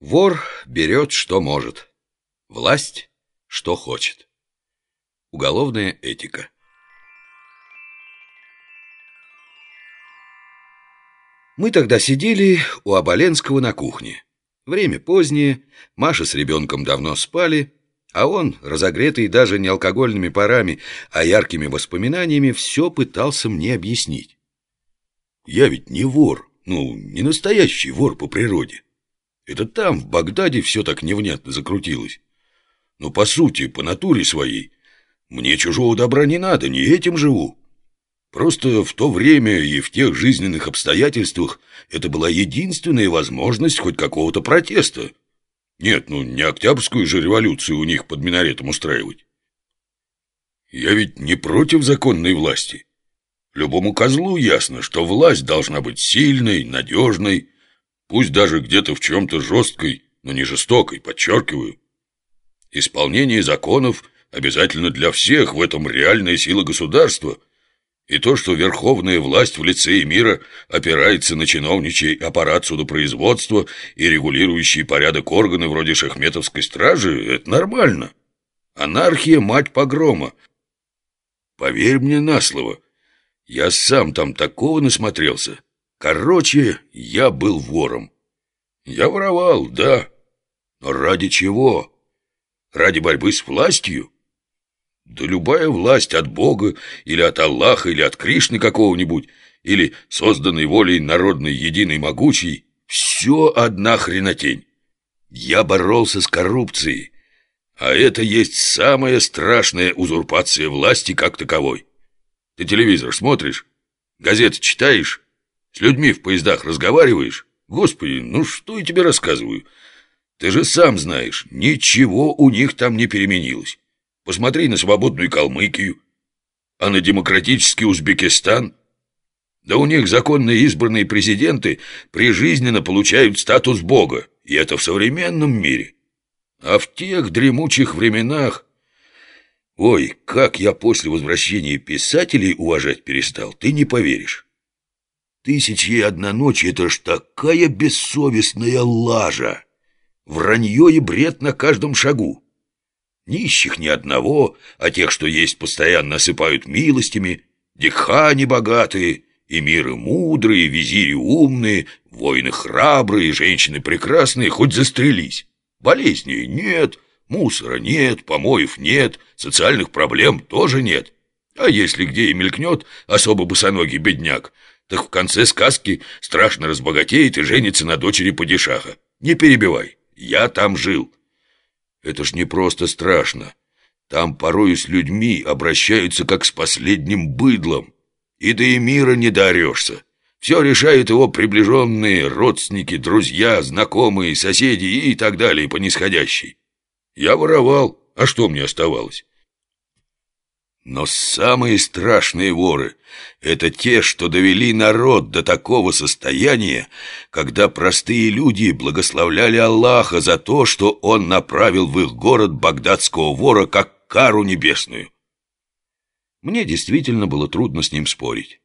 Вор берет, что может. Власть, что хочет. Уголовная этика. Мы тогда сидели у Оболенского на кухне. Время позднее, Маша с ребенком давно спали, а он, разогретый даже не алкогольными парами, а яркими воспоминаниями, все пытался мне объяснить. Я ведь не вор, ну, не настоящий вор по природе. Это там, в Багдаде, все так невнятно закрутилось. Но по сути, по натуре своей, мне чужого добра не надо, не этим живу. Просто в то время и в тех жизненных обстоятельствах это была единственная возможность хоть какого-то протеста. Нет, ну не Октябрьскую же революцию у них под минаретом устраивать. Я ведь не против законной власти. Любому козлу ясно, что власть должна быть сильной, надежной, Пусть даже где-то в чем-то жесткой, но не жестокой, подчеркиваю. Исполнение законов обязательно для всех, в этом реальная сила государства. И то, что верховная власть в лице мира опирается на чиновничий аппарат судопроизводства и регулирующий порядок органы вроде шахметовской стражи, это нормально. Анархия – мать погрома. Поверь мне на слово, я сам там такого насмотрелся. Короче, я был вором. Я воровал, да. Но ради чего? Ради борьбы с властью? Да любая власть от Бога, или от Аллаха, или от Кришны какого-нибудь, или созданной волей народной единой могучей, все одна хренотень. Я боролся с коррупцией, а это есть самая страшная узурпация власти как таковой. Ты телевизор смотришь? Газеты читаешь? С людьми в поездах разговариваешь? Господи, ну что я тебе рассказываю? Ты же сам знаешь, ничего у них там не переменилось. Посмотри на свободную Калмыкию, а на демократический Узбекистан. Да у них законные избранные президенты прижизненно получают статус бога, и это в современном мире. А в тех дремучих временах... Ой, как я после возвращения писателей уважать перестал, ты не поверишь. Тысячи и одна ночь — это ж такая бессовестная лажа. Вранье и бред на каждом шагу. Нищих ни одного, а тех, что есть, постоянно осыпают милостями, дихани богатые, эмиры мудрые, визири умные, воины храбрые, женщины прекрасные, хоть застрелись. Болезней нет, мусора нет, помоев нет, социальных проблем тоже нет. А если где и мелькнет особо босоногий бедняк, так в конце сказки страшно разбогатеет и женится на дочери падишаха. Не перебивай, я там жил. Это ж не просто страшно. Там порою с людьми обращаются как с последним быдлом. И до и мира не доорешься. Все решают его приближенные, родственники, друзья, знакомые, соседи и так далее по нисходящей. Я воровал, а что мне оставалось? Но самые страшные воры — это те, что довели народ до такого состояния, когда простые люди благословляли Аллаха за то, что он направил в их город багдадского вора как кару небесную. Мне действительно было трудно с ним спорить.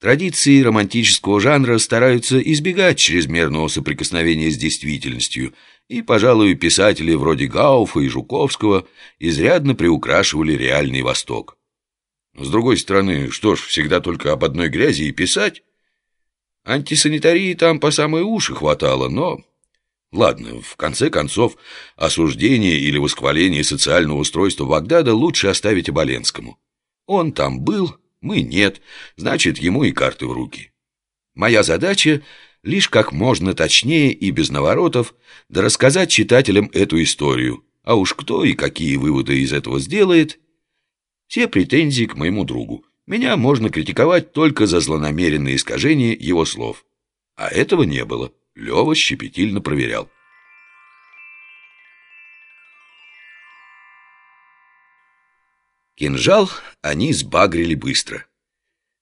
Традиции романтического жанра стараются избегать чрезмерного соприкосновения с действительностью, и, пожалуй, писатели вроде Гауфа и Жуковского изрядно приукрашивали реальный Восток. С другой стороны, что ж, всегда только об одной грязи и писать? Антисанитарии там по самые уши хватало, но... Ладно, в конце концов, осуждение или восхваление социального устройства Багдада лучше оставить Оболенскому. Он там был, мы нет, значит, ему и карты в руки. Моя задача — лишь как можно точнее и без наворотов, да рассказать читателям эту историю, а уж кто и какие выводы из этого сделает, все претензии к моему другу. Меня можно критиковать только за злонамеренные искажения его слов. А этого не было. Лева щепетильно проверял. Кинжал они сбагрили быстро.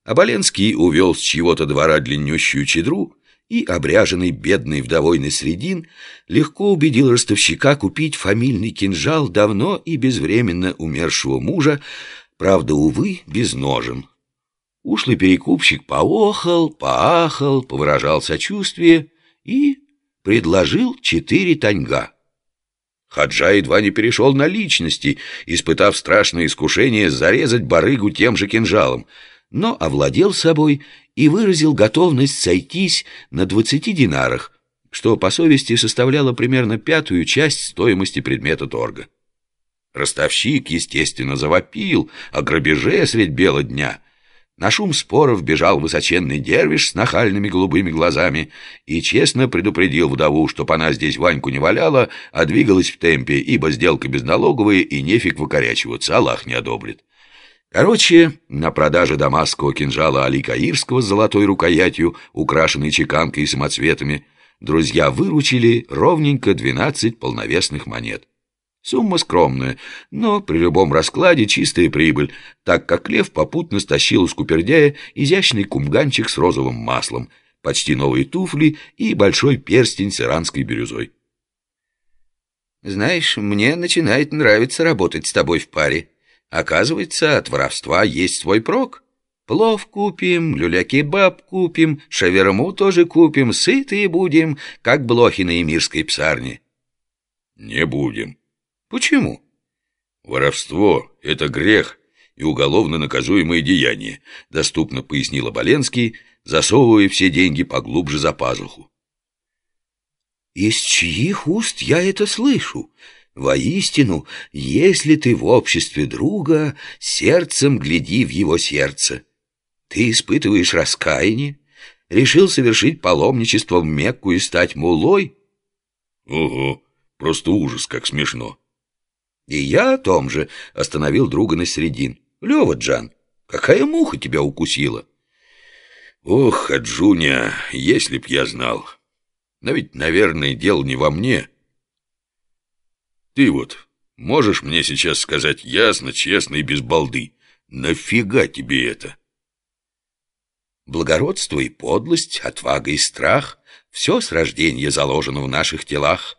Оболенский увел с чьего-то двора длиннющую чедру и, обряженный бедной вдовой на средин, легко убедил ростовщика купить фамильный кинжал давно и безвременно умершего мужа, правда, увы, без ножен. Ушлый перекупщик поохал, поахал, повыражал сочувствие и предложил четыре таньга. Хаджа едва не перешел на личности, испытав страшное искушение зарезать барыгу тем же кинжалом, но овладел собой и выразил готовность сойтись на двадцати динарах, что по совести составляло примерно пятую часть стоимости предмета торга. Ростовщик, естественно, завопил о грабеже средь бела дня. На шум споров бежал высоченный дервиш с нахальными голубыми глазами и честно предупредил вдову, чтоб она здесь Ваньку не валяла, а двигалась в темпе, ибо сделка безналоговая и нефиг выкорячиваться, Аллах не одобрит. Короче, на продаже дамасского кинжала Али Каирского с золотой рукоятью, украшенной чеканкой и самоцветами, друзья выручили ровненько 12 полновесных монет. Сумма скромная, но при любом раскладе чистая прибыль, так как Лев попутно стащил из купердяя изящный кумганчик с розовым маслом, почти новые туфли и большой перстень с иранской бирюзой. «Знаешь, мне начинает нравиться работать с тобой в паре. Оказывается, от воровства есть свой прок. Плов купим, люля-кебаб купим, шаверму тоже купим, сытые будем, как блохи на эмирской псарне». «Не будем», Почему? Воровство — это грех и уголовно наказуемое деяние, доступно пояснил Оболенский, засовывая все деньги поглубже за пазуху. Из чьих уст я это слышу? Воистину, если ты в обществе друга, сердцем гляди в его сердце. Ты испытываешь раскаяние, решил совершить паломничество в Мекку и стать мулой? Ого, просто ужас, как смешно. И я о том же остановил друга на середин. Лева, Джан, какая муха тебя укусила? Ох, Аджуня, если б я знал. Но ведь, наверное, дело не во мне. Ты вот можешь мне сейчас сказать ясно, честно и без балды, нафига тебе это? Благородство и подлость, отвага и страх — все с рождения заложено в наших телах.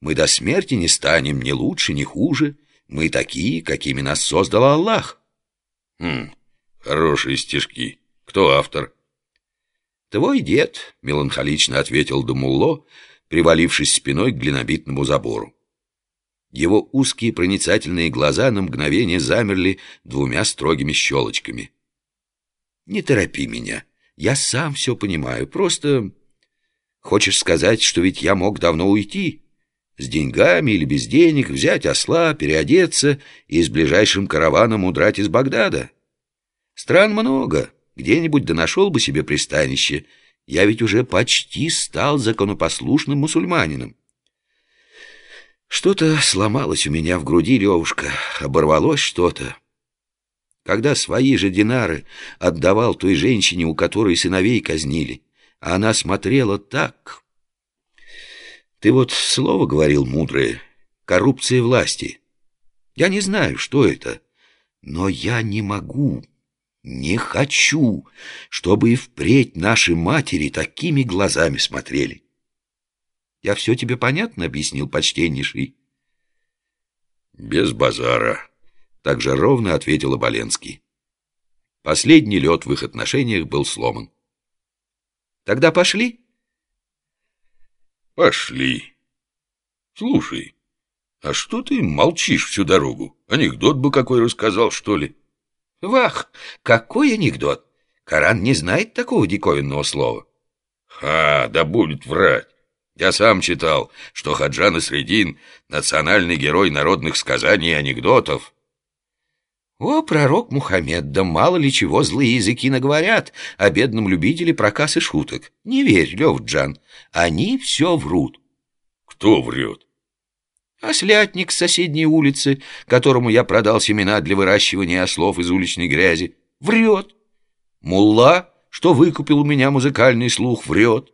Мы до смерти не станем ни лучше, ни хуже. Мы такие, какими нас создал Аллах. Хм, хорошие стишки. Кто автор? Твой дед, меланхолично ответил Думулло, привалившись спиной к глинобитному забору. Его узкие проницательные глаза на мгновение замерли двумя строгими щелочками. «Не торопи меня. Я сам все понимаю. Просто... Хочешь сказать, что ведь я мог давно уйти?» С деньгами или без денег, взять осла, переодеться и с ближайшим караваном удрать из Багдада. Стран много, где-нибудь да нашел бы себе пристанище. Я ведь уже почти стал законопослушным мусульманином. Что-то сломалось у меня в груди, Левушка, оборвалось что-то. Когда свои же динары отдавал той женщине, у которой сыновей казнили, а она смотрела так, ты вот слово говорил мудрое — коррупция власти. Я не знаю, что это, но я не могу, не хочу, чтобы и впредь наши матери такими глазами смотрели. Я все тебе понятно объяснил, почтеннейший? Без базара, так же ровно ответил Оболенский. Последний лед в их отношениях был сломан. Тогда пошли? Пошли. Слушай, а что ты молчишь всю дорогу? Анекдот бы какой рассказал, что ли? Вах, какой анекдот? Коран не знает такого диковинного слова. Ха, да будет врать. Я сам читал, что Хаджан Средин — национальный герой народных сказаний и анекдотов. О, пророк Мухаммед, да мало ли чего злые языки наговорят о бедном любителе проказ и шуток. Не верь, Левджан, они все врут. Кто врет? Ослятник с соседней улицы, которому я продал семена для выращивания ослов из уличной грязи, врет. Мулла, что выкупил у меня музыкальный слух, врет.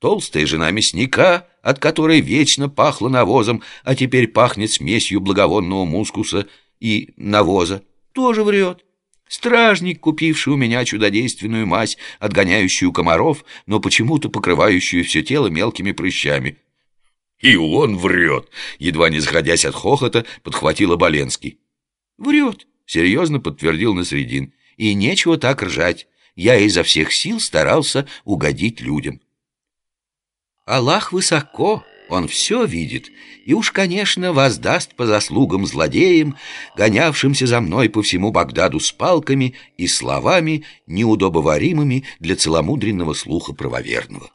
Толстая жена мясника, от которой вечно пахло навозом, а теперь пахнет смесью благовонного мускуса — и навоза, тоже врет. Стражник, купивший у меня чудодейственную мазь, отгоняющую комаров, но почему-то покрывающую все тело мелкими прыщами. «И он врет!» — едва не сходясь от хохота, подхватил Оболенский. «Врет!» — серьезно подтвердил Насредин. «И нечего так ржать. Я изо всех сил старался угодить людям». Аллах высоко, он все видит, и уж, конечно, воздаст по заслугам злодеям, гонявшимся за мной по всему Багдаду с палками и словами, неудобоваримыми для целомудренного слуха правоверного.